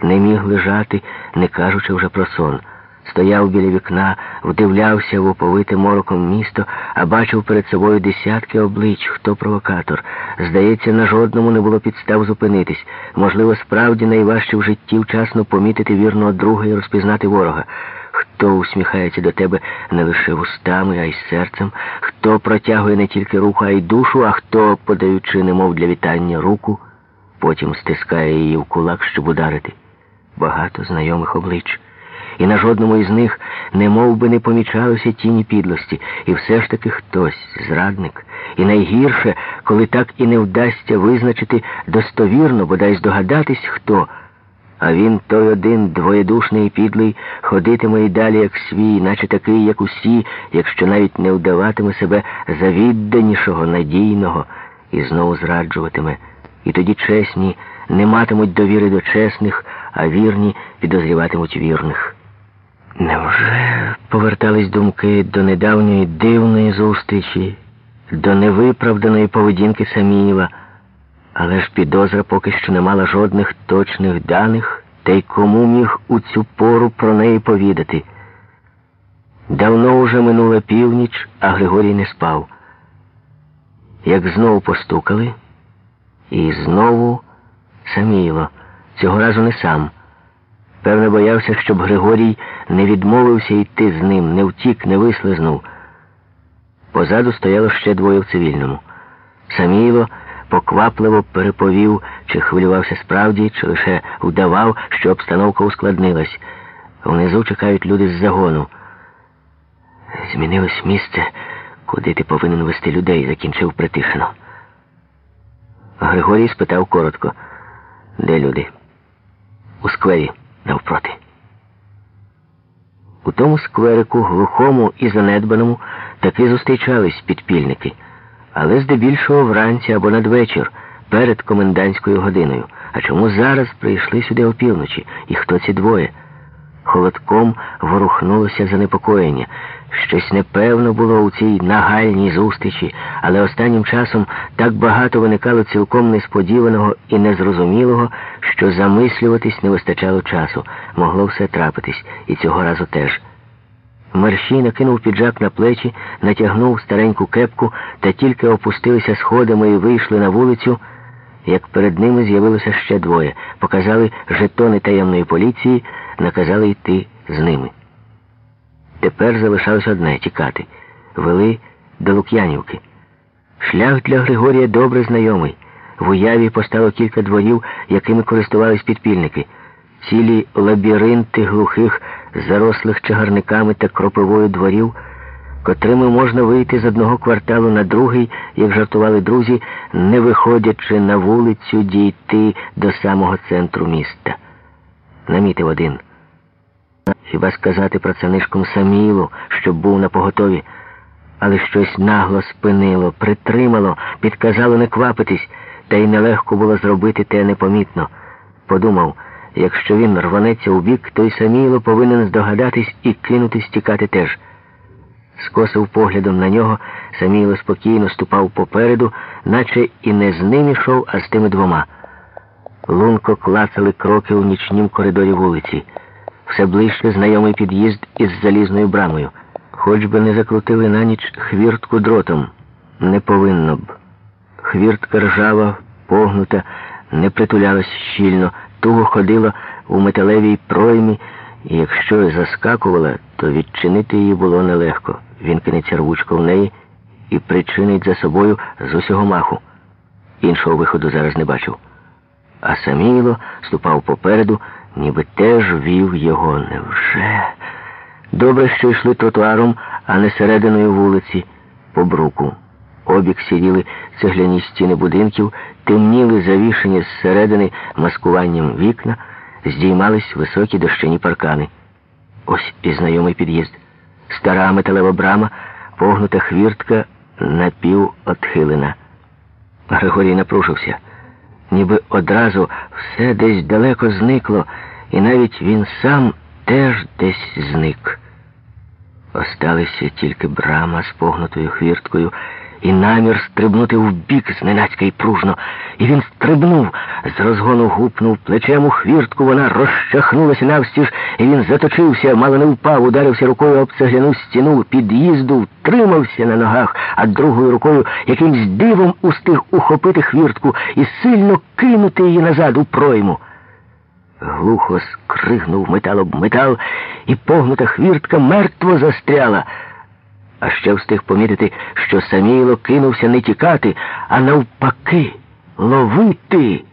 Не міг лежати, не кажучи вже про сон. Стояв біля вікна, вдивлявся в оповите мороком місто, а бачив перед собою десятки облич, хто провокатор. Здається, на жодному не було підстав зупинитись. Можливо, справді найважче в житті вчасно помітити вірного друга і розпізнати ворога. Хто усміхається до тебе не лише вустами, а й серцем, хто протягує не тільки руку, а й душу, а хто, подаючи, немов для вітання руку, потім стискає її в кулак, щоб ударити. Багато знайомих облич і на жодному із них не мов би не помічалося тіні підлості, і все ж таки хтось, зрадник. І найгірше, коли так і не вдасться визначити достовірно, бодай здогадатись, хто. А він той один двоєдушний і підлий, ходитиме і далі, як свій, наче такий, як усі, якщо навіть не вдаватиме себе завідданішого, надійного, і знову зраджуватиме. І тоді чесні не матимуть довіри до чесних, а вірні підозріватимуть вірних. Невже повертались думки до недавньої дивної зустрічі, до невиправданої поведінки Самієва, але ж підозра поки що не мала жодних точних даних, та й кому міг у цю пору про неї повідати. Давно уже минула північ, а Григорій не спав. Як знову постукали, і знову Саміло, цього разу не сам. Певно, боявся, щоб Григорій не відмовився йти з ним, не втік, не вислизнув. Позаду стояло ще двоє в цивільному. Саміло поквапливо переповів, чи хвилювався справді, чи лише вдавав, що обстановка ускладнилась. Внизу чекають люди з загону. Змінилось місце, куди ти повинен вести людей, закінчив притишено. Григорій спитав коротко, де люди? У сквері навпроти. У тому скверику, глухому і занедбаному, таки зустрічались підпільники, але здебільшого вранці або надвечір, перед комендантською годиною. А чому зараз прийшли сюди опівночі? І хто ці двоє? Холодком ворухнулося занепокоєння. Щось непевно було у цій нагальній зустрічі, але останнім часом так багато виникало цілком несподіваного і незрозумілого, що замислюватись не вистачало часу. Могло все трапитись, і цього разу теж. Мерщій накинув піджак на плечі, натягнув стареньку кепку та тільки опустилися сходами і вийшли на вулицю, як перед ними з'явилося ще двоє. Показали жетони таємної поліції, наказали йти з ними. Тепер залишалось одне тікати. Вели до Лук'янівки. Шлях для Григорія добре знайомий. В уяві постало кілька дворів, якими користувались підпільники. Цілі лабіринти глухих, зарослих чагарниками та кропивою дворів, котрими можна вийти з одного кварталу на другий, як жартували друзі, не виходячи на вулицю дійти до самого центру міста. Намітив один. Хіба сказати про це нишком Самілу, щоб був на поготові, але щось нагло спинило, притримало, підказало не квапитись, та й нелегко було зробити те непомітно. Подумав, якщо він рванеться у бік, то й Саміло повинен здогадатись і кинутись тікати теж. Скосив поглядом на нього, Саміло спокійно ступав попереду, наче і не з ним ішов, а з тими двома. Лунко клацали кроки у нічнім коридорі вулиці все ближче знайомий під'їзд із залізною брамою. Хоч би не закрутили на ніч хвіртку дротом. не повинно б. Хвіртка ржава, погнута, не притулялась щільно, туго ходила у металевій проймі, і якщо заскакувала, то відчинити її було нелегко. Він кинеться рвучко в неї і причинить за собою з усього маху. Іншого виходу зараз не бачив. А Саміло ступав попереду, ніби теж вів його невже. Добре, що йшли тротуаром, а не серединою вулиці, по бруку. Обік сиділи цегляні стіни будинків, темніли завішені зсередини маскуванням вікна, здіймались високі дощані паркани. Ось і знайомий під'їзд. Стара металева брама, погнута хвіртка, напівотхилена. Григорій напружився, ніби одразу все десь далеко зникло, і навіть він сам теж десь зник. Осталися тільки брама з погнутою хвірткою і намір стрибнути вбік зненацька і пружно. І він стрибнув, з розгону гупнув плечем у хвіртку, вона розчахнулася навстіж, і він заточився, мало не впав, ударився рукою об цегляну стіну під'їзду, втримався на ногах, а другою рукою якимсь дивом устиг ухопити хвіртку і сильно кинути її назад у пройму. Глухо скригнув метал об метал, і погнута хвіртка мертво застряла. А ще встиг помітити, що Саміло кинувся не тікати, а навпаки, ловити.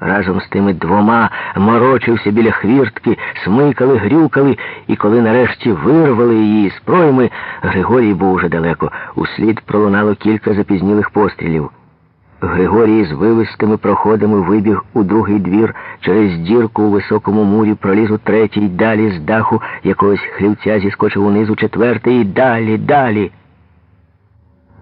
Разом з тими двома морочився біля хвіртки, смикали, грюкали, і коли нарешті вирвали її з пройми, Григорій був уже далеко. Услід пролунало кілька запізнілих пострілів. Григорій з вивистими проходами вибіг у другий двір, через дірку у високому мурі проліз у третій, далі з даху якогось хлівця зіскочив унизу четвертий і далі, далі.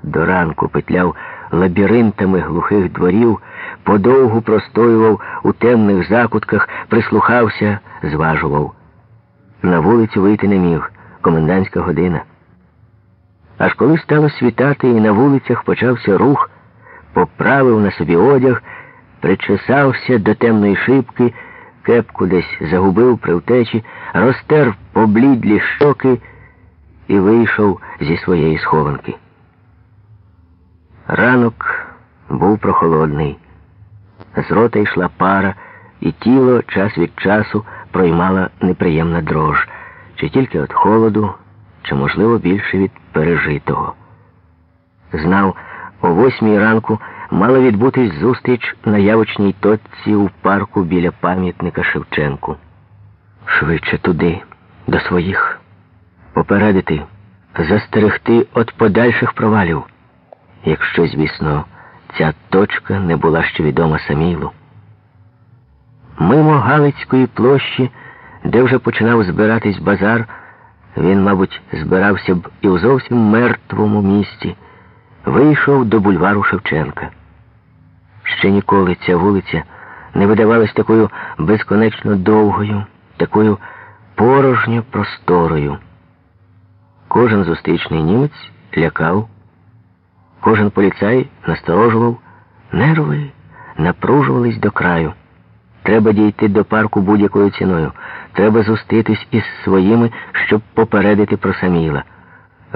До ранку петляв лабіринтами глухих дворів, подовгу простоював у темних закутках, прислухався, зважував. На вулицю вийти не міг, комендантська година. Аж коли стало світати і на вулицях почався рух поправив на собі одяг, причесався до темної шибки, кепку десь загубив при втечі, розтер поблідлі щоки і вийшов зі своєї схованки. Ранок був прохолодний. З рота йшла пара, і тіло час від часу проймала неприємна дрож, чи тільки від холоду, чи, можливо, більше від пережитого. Знав, о восьмій ранку мала відбутись зустріч на явочній точці у парку біля пам'ятника Шевченку. Швидше туди, до своїх, попередити, застерегти від подальших провалів, якщо, звісно, ця точка не була ще відома Самілу. Мимо Галицької площі, де вже починав збиратись базар, він, мабуть, збирався б і у зовсім мертвому місті вийшов до бульвару Шевченка. Ще ніколи ця вулиця не видавалась такою безконечно довгою, такою порожньо просторою. Кожен зустрічний німець лякав, кожен поліцай насторожував, нерви напружувались до краю. Треба дійти до парку будь-якою ціною. Треба зустрітись із своїми, щоб попередити про Саміла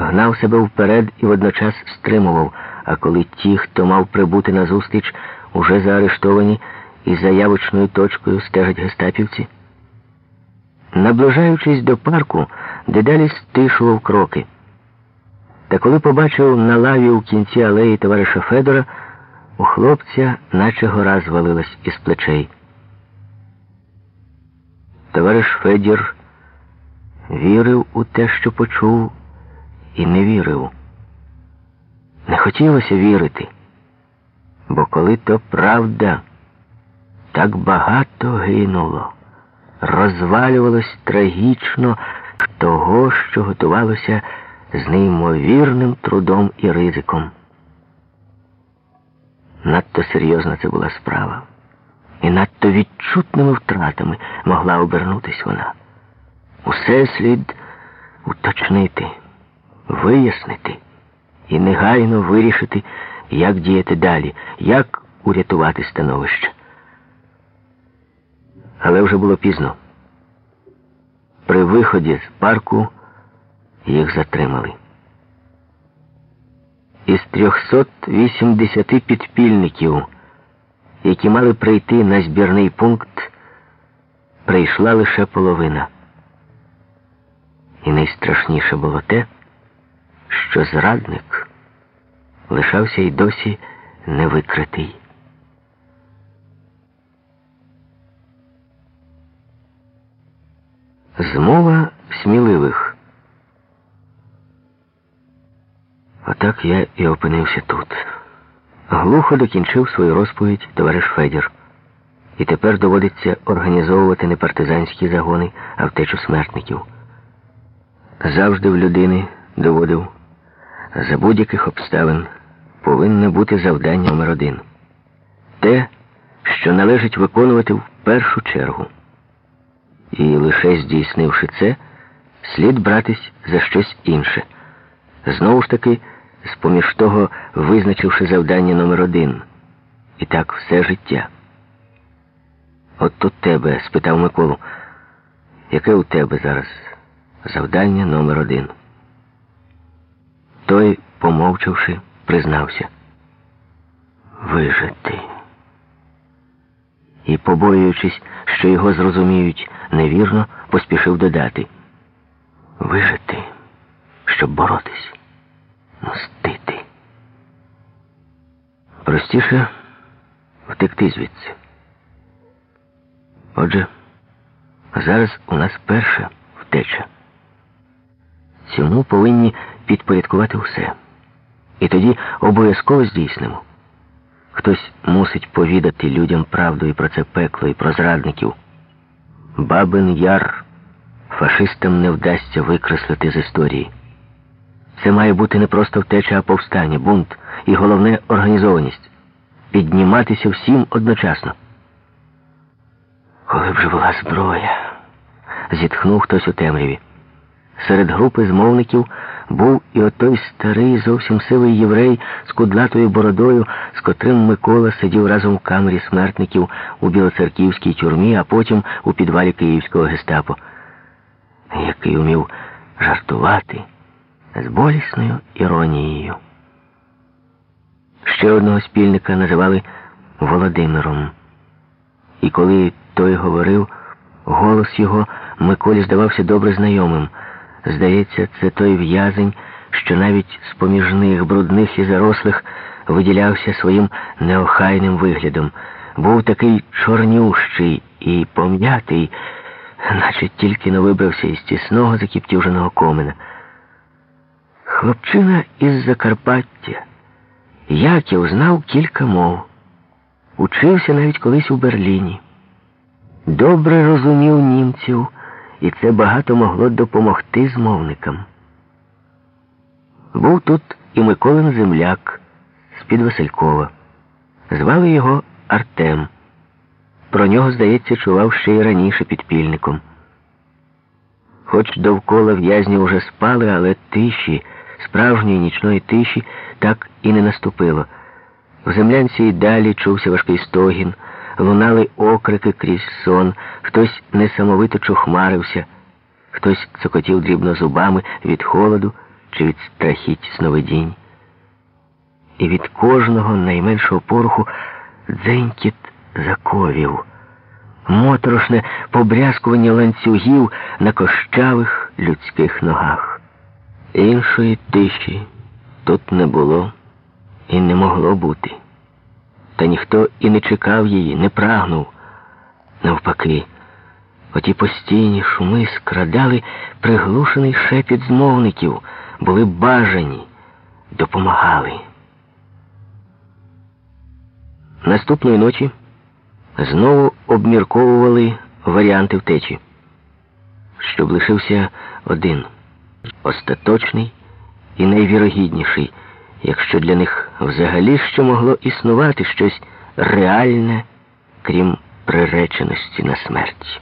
гнав себе вперед і водночас стримував, а коли ті, хто мав прибути на зустріч, уже заарештовані і заявочною точкою стежать гестапівці. Наближаючись до парку, дедалі стишував кроки. Та коли побачив на лаві у кінці алеї товариша Федора, у хлопця наче гора звалилась із плечей. Товариш Федір вірив у те, що почув і не вірив. Не хотілося вірити, бо коли то правда, так багато гинуло, розвалювалось трагічно того, що готувалося з неймовірним трудом і ризиком. Надто серйозна це була справа, і надто відчутними втратами могла обернутись вона. Усе слід уточнити вияснити і негайно вирішити, як діяти далі, як урятувати становище. Але вже було пізно. При виході з парку їх затримали. із 380 підпільників, які мали прийти на збірний пункт, прийшла лише половина. І найстрашніше було те, що зрадник лишався й досі невикритий. Змова сміливих. Отак я і опинився тут. Глухо докінчив свою розповідь товариш Федір. І тепер доводиться організовувати не партизанські загони, а втечу смертників. Завжди в людини доводив, за будь-яких обставин повинне бути завдання номер один. Те, що належить виконувати в першу чергу. І лише здійснивши це, слід братись за щось інше. Знову ж таки, з-поміж того, визначивши завдання номер один. І так все життя. От тут тебе, спитав Миколу, яке у тебе зараз завдання номер один? Той, помовчавши, признався. Вижити. І, побоюючись, що його зрозуміють невірно, поспішив додати. Вижити, щоб боротись, мстити. Простіше втекти звідси. Отже, зараз у нас перша втеча. Цьому повинні підпорядкувати все. І тоді обов'язково здійснимо. Хтось мусить повідати людям правду і про це пекло, і про зрадників. Бабин Яр фашистам не вдасться викреслити з історії. Це має бути не просто втеча, а повстання, бунт і головне організованість. Підніматися всім одночасно. Коли б же була зброя, зітхнув хтось у темряві. Серед групи змовників був і отой старий, зовсім сивий єврей з кудлатою бородою, з котрим Микола сидів разом в камері смертників у білоцерківській тюрмі, а потім у підвалі київського гестапо, який умів жартувати з болісною іронією. Ще одного спільника називали Володимиром. І коли той говорив, голос його Миколі здавався добре знайомим. Здається, це той в'язень, що навіть з поміж них, брудних і зарослих, виділявся своїм неохайним виглядом. Був такий чорнющий і пом'ятий, наче тільки не вибрався із тісного закіптюженого комина. Хлопчина із Закарпаття. Яків знав кілька мов. Учився навіть колись у Берліні. Добре розумів німців і це багато могло допомогти змовникам. Був тут і Миколин земляк з-під Василькова. Звали його Артем. Про нього, здається, чував ще й раніше підпільником. Хоч довкола в'язні уже спали, але тиші, справжньої нічної тиші, так і не наступило. В землянці й далі чувся важкий стогін лунали окрики крізь сон, хтось несамовито чухмарився, хтось цокотів дрібно зубами від холоду чи від страхіть сновидінь. І від кожного найменшого поруху дзенькіт заковів, моторошне побрязкування ланцюгів на кощавих людських ногах. Іншої тиші тут не було і не могло бути. Та ніхто і не чекав її, не прагнув. Навпаки, оті постійні шуми скрадали приглушений шепіт змовників, були бажані, допомагали. Наступної ночі знову обмірковували варіанти втечі, щоб лишився один остаточний і найвірогідніший якщо для них взагалі ще могло існувати щось реальне, крім приреченості на смерть.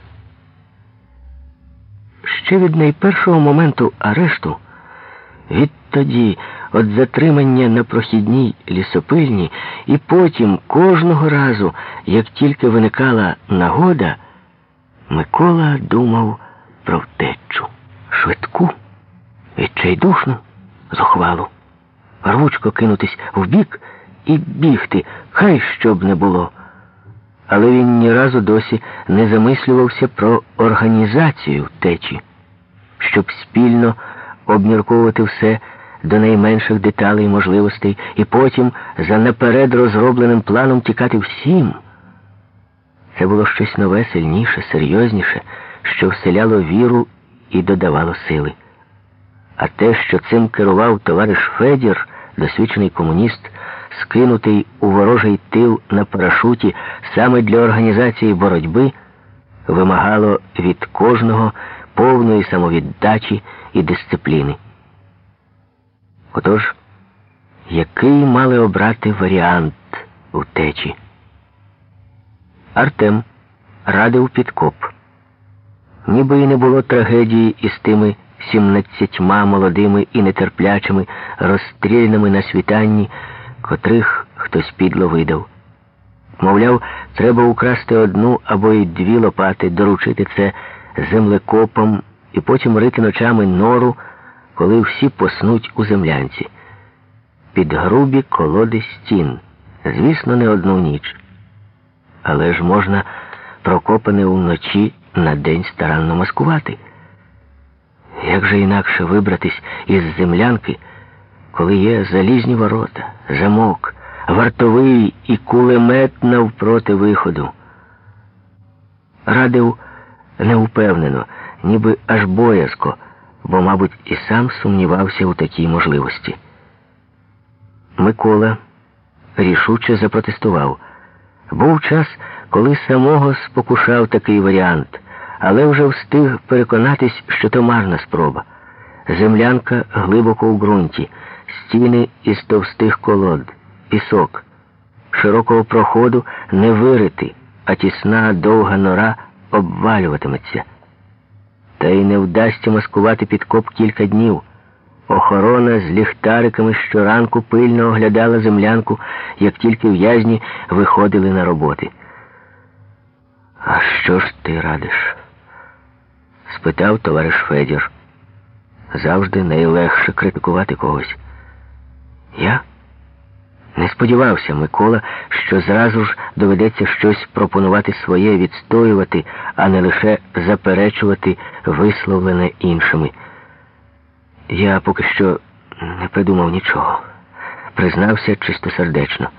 Ще від найпершого моменту арешту, відтоді від затримання на прохідній лісопильні, і потім кожного разу, як тільки виникала нагода, Микола думав про втечу швидку, відчайдушну, зухвалу рвучко кинутись вбік і бігти, хай що б не було. Але він ні разу досі не замислювався про організацію втечі, щоб спільно обмірковувати все до найменших деталей і можливостей, і потім за наперед розробленим планом тікати всім. Це було щось нове, сильніше, серйозніше, що вселяло віру і додавало сили. А те, що цим керував товариш Федір, досвідчений комуніст, скинутий у ворожий тил на парашуті саме для організації боротьби, вимагало від кожного повної самовіддачі і дисципліни. Отож, який мали обрати варіант утечі? Артем радив підкоп. Ніби і не було трагедії із тими сімнадцятьма молодими і нетерплячими, розстріляними на світанні, котрих хтось підло видав. Мовляв, треба украсти одну або й дві лопати, доручити це землекопам і потім рити ночами нору, коли всі поснуть у землянці. Під грубі колоди стін. Звісно, не одну ніч. Але ж можна прокопане вночі на день старанно маскувати. Як же інакше вибратись із землянки, коли є залізні ворота, замок, вартовий і кулемет навпроти виходу? Радив неупевнено, ніби аж боязко, бо, мабуть, і сам сумнівався у такій можливості. Микола рішуче запротестував. Був час, коли самого спокушав такий варіант, але вже встиг переконатись, що то марна спроба. Землянка глибоко у ґрунті, стіни із товстих колод, пісок, широкого проходу не вирити, а тісна довга нора обвалюватиметься. Та й не вдасться маскувати підкоп кілька днів. Охорона з ліхтариками щоранку пильно оглядала землянку, як тільки в'язні виходили на роботи. А що ж ти радиш? Спитав товариш Федір. Завжди найлегше критикувати когось. Я не сподівався, Микола, що зразу ж доведеться щось пропонувати своє, відстоювати, а не лише заперечувати висловлене іншими. Я поки що не придумав нічого, признався чистосердечно.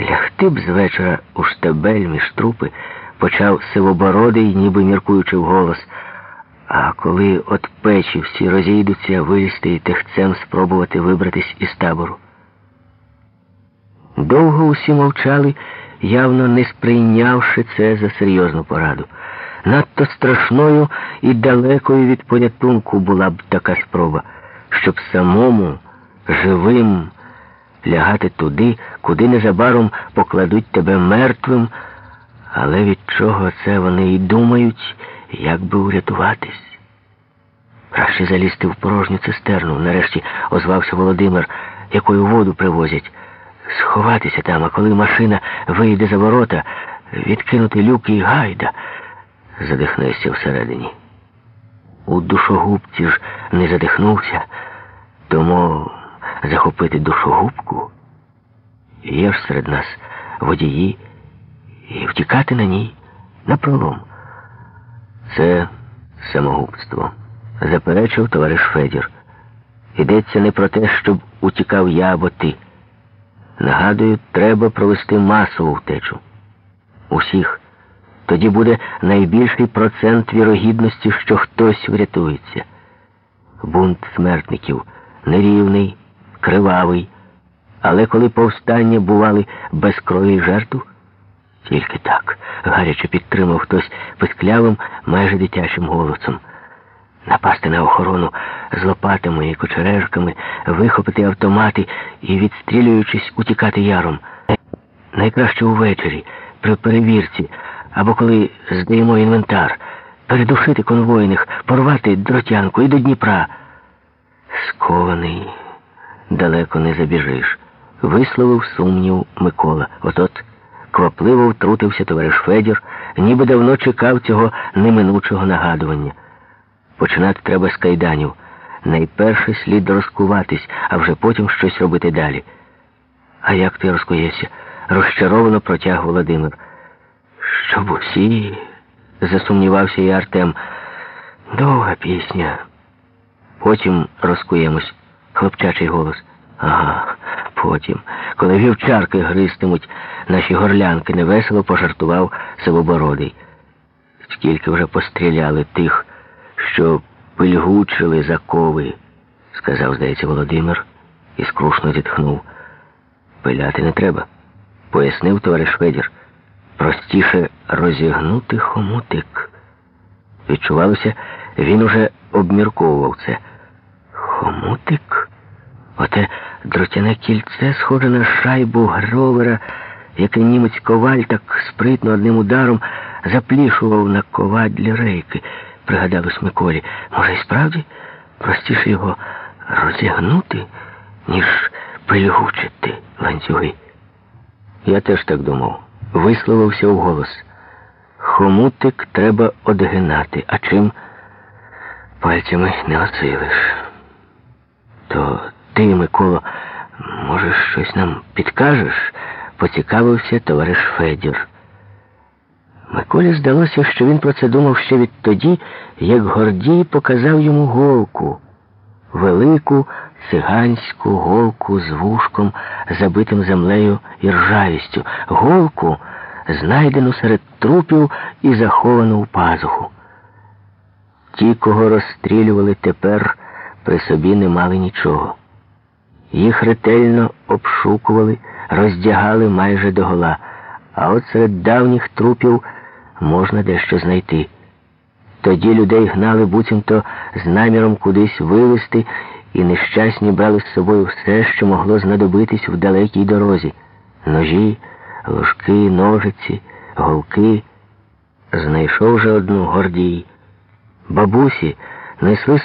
Лягти б з вечора у штабель між трупи, почав сивобородий, ніби міркуючи вголос, а коли от печі всі розійдуться, вилізти і техцем спробувати вибратись із табору. Довго усі мовчали, явно не сприйнявши це за серйозну пораду. Надто страшною і далекою від порятунку була б така спроба, щоб самому живим лягати туди, куди незабаром покладуть тебе мертвим, але від чого це вони і думають, як би урятуватись. Краще залізти в порожню цистерну, нарешті озвався Володимир, якою воду привозять. Сховатися там, а коли машина вийде за ворота, відкинути люки і гайда задихнешся всередині. У душогубці ж не задихнувся, тому захопити душогубку є ж серед нас водії і втікати на ній напролом. Це самогубство, заперечив товариш Федір. Йдеться не про те, щоб утікав я або ти. Нагадую, треба провести масову втечу. Усіх. Тоді буде найбільший процент вірогідності, що хтось врятується. Бунт смертників нерівний, кривавий, але коли повстання бували без крові жертв, тільки так гаряче підтримав хтось писклявим, майже дитячим голосом. Напасти на охорону з лопатами і кочережками, вихопити автомати і, відстрілюючись, утікати яром. Найкраще увечері, при перевірці або коли здаємо інвентар, передушити конвойних, порвати дротянку і до Дніпра. Скований, далеко не забіжиш, висловив сумнів Микола. От-от квапливо втрутився товариш Федір, ніби давно чекав цього неминучого нагадування. Починати треба з кайданів. найперше слід розкуватись, а вже потім щось робити далі. А як ти розкуєшся? розчаровано протяг Володимир. Щоб усі, засумнівався і Артем. Довга пісня. Потім розкуємось, хлопчачий голос. Ага, потім, коли вівчарки гристимуть наші горлянки, невесело пожартував Сивобородий. Скільки вже постріляли тих, що пильгучили закови, сказав, здається, Володимир і скрушно зітхнув. Пиляти не треба, пояснив товариш Федір. Простіше розігнути хомутик. Відчувалося, він уже обмірковував це. Хомутик? Оте дротяне кільце, схоже на шайбу гровера, яке німець коваль так спритно одним ударом заплішував на ковадлі рейки, пригадалось Миколі. Може, і справді простіше його розігнути, ніж пильгучити ланцюги. Я теж так думав. Висловився вголос. Хомутик треба одгинати, а чим пальцями не осилиш. То ти, Миколо, може, щось нам підкажеш? поцікавився товариш Федір. Миколі здалося, що він про це думав ще відтоді, як Гордій показав йому голку, велику циганську голку з вушком, забитим землею і ржавістю, голку, знайдену серед трупів і заховану в пазуху. Ті, кого розстрілювали тепер, при собі не мали нічого. Їх ретельно обшукували, роздягали майже догола, а от серед давніх трупів можна дещо знайти. Тоді людей гнали буцімто з наміром кудись вивезти, і нещасні брали з собою все, що могло знадобитись в далекій дорозі. Ножі, ложки, ножиці, голки. Знайшов же одну гордій. Бабусі несли